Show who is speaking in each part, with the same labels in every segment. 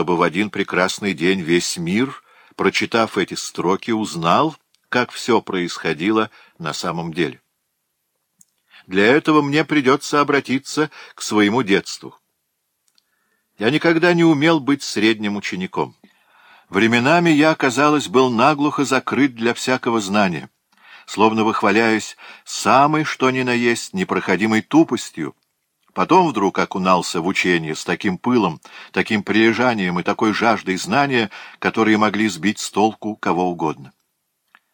Speaker 1: чтобы в один прекрасный день весь мир, прочитав эти строки, узнал, как все происходило на самом деле. Для этого мне придется обратиться к своему детству. Я никогда не умел быть средним учеником. Временами я, казалось, был наглухо закрыт для всякого знания, словно выхваляясь самой что ни на есть непроходимой тупостью, Потом вдруг окунался в учение с таким пылом, таким прилежанием и такой жаждой знания, которые могли сбить с толку кого угодно.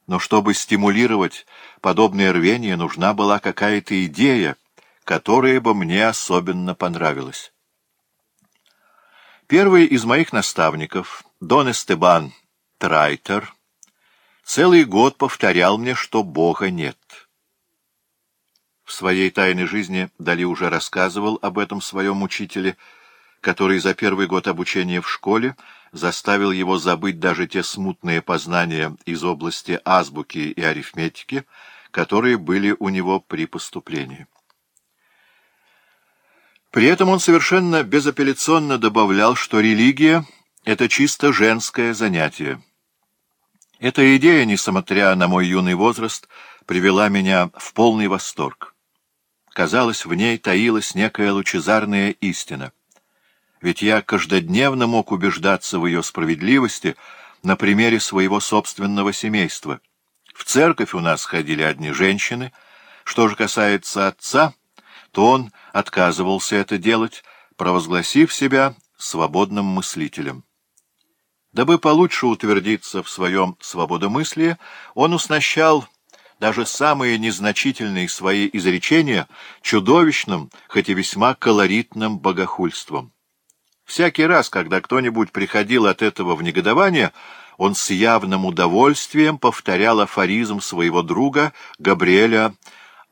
Speaker 1: Но чтобы стимулировать подобное рвение, нужна была какая-то идея, которая бы мне особенно понравилась. Первый из моих наставников, Дон Эстебан Трайтер, целый год повторял мне, что Бога нет в своей тайной жизни Дали уже рассказывал об этом своем учителе, который за первый год обучения в школе заставил его забыть даже те смутные познания из области азбуки и арифметики, которые были у него при поступлении. При этом он совершенно безапелляционно добавлял, что религия — это чисто женское занятие. Эта идея, несмотря на мой юный возраст, привела меня в полный восторг. Казалось, в ней таилась некая лучезарная истина. Ведь я каждодневно мог убеждаться в ее справедливости на примере своего собственного семейства. В церковь у нас ходили одни женщины. Что же касается отца, то он отказывался это делать, провозгласив себя свободным мыслителем. Дабы получше утвердиться в своем свободомыслии, он уснащал даже самые незначительные свои изречения чудовищным, хоть и весьма колоритным богохульством. Всякий раз, когда кто-нибудь приходил от этого в негодование, он с явным удовольствием повторял афоризм своего друга Габриэля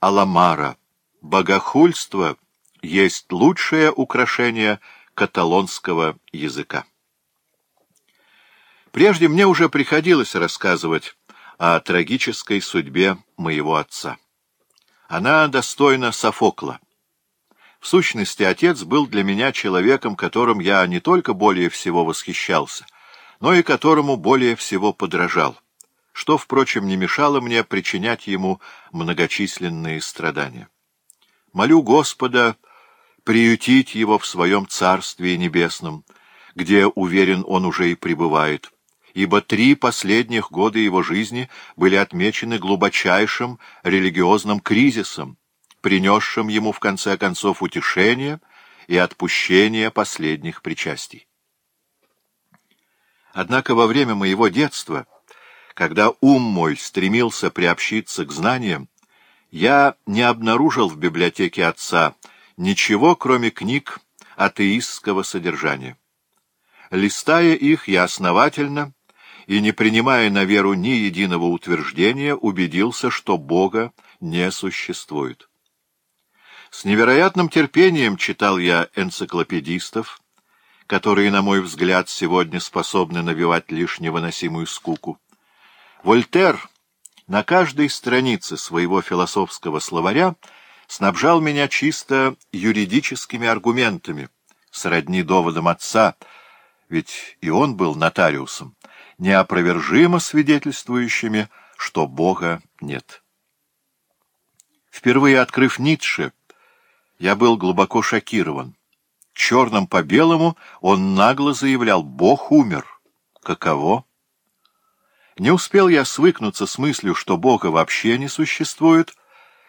Speaker 1: Аламара. «Богохульство есть лучшее украшение каталонского языка». Прежде мне уже приходилось рассказывать о трагической судьбе моего отца. Она достойна Софокла. В сущности, отец был для меня человеком, которым я не только более всего восхищался, но и которому более всего подражал, что, впрочем, не мешало мне причинять ему многочисленные страдания. Молю Господа приютить его в своем Царстве Небесном, где, уверен, он уже и пребывает, ибо три последних года его жизни были отмечены глубочайшим религиозным кризисом, принесшим ему в конце концов утешение и отпущение последних причастий. Однако во время моего детства, когда ум мой стремился приобщиться к знаниям, я не обнаружил в библиотеке отца ничего, кроме книг атеистского содержания. Листая их, я основательно и, не принимая на веру ни единого утверждения, убедился, что Бога не существует. С невероятным терпением читал я энциклопедистов, которые, на мой взгляд, сегодня способны навевать лишь невыносимую скуку. Вольтер на каждой странице своего философского словаря снабжал меня чисто юридическими аргументами, сродни доводам отца, ведь и он был нотариусом неопровержимо свидетельствующими, что Бога нет. Впервые открыв Ницше, я был глубоко шокирован. Черным по белому он нагло заявлял «Бог умер». Каково? Не успел я свыкнуться с мыслью, что Бога вообще не существует,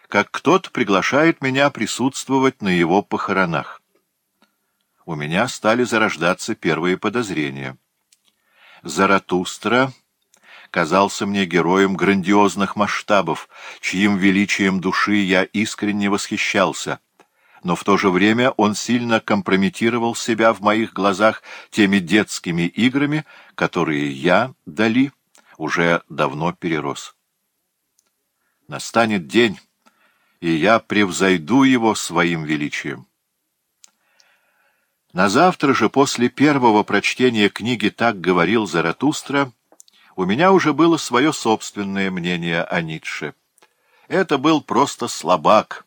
Speaker 1: как кто-то приглашает меня присутствовать на его похоронах. У меня стали зарождаться первые подозрения — Заратустра казался мне героем грандиозных масштабов, чьим величием души я искренне восхищался, но в то же время он сильно компрометировал себя в моих глазах теми детскими играми, которые я, Дали, уже давно перерос. Настанет день, и я превзойду его своим величием. На завтра же после первого прочтения книги «Так говорил Заратустра» у меня уже было свое собственное мнение о Ницше. Это был просто слабак,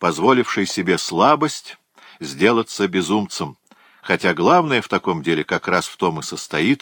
Speaker 1: позволивший себе слабость сделаться безумцем, хотя главное в таком деле как раз в том и состоит,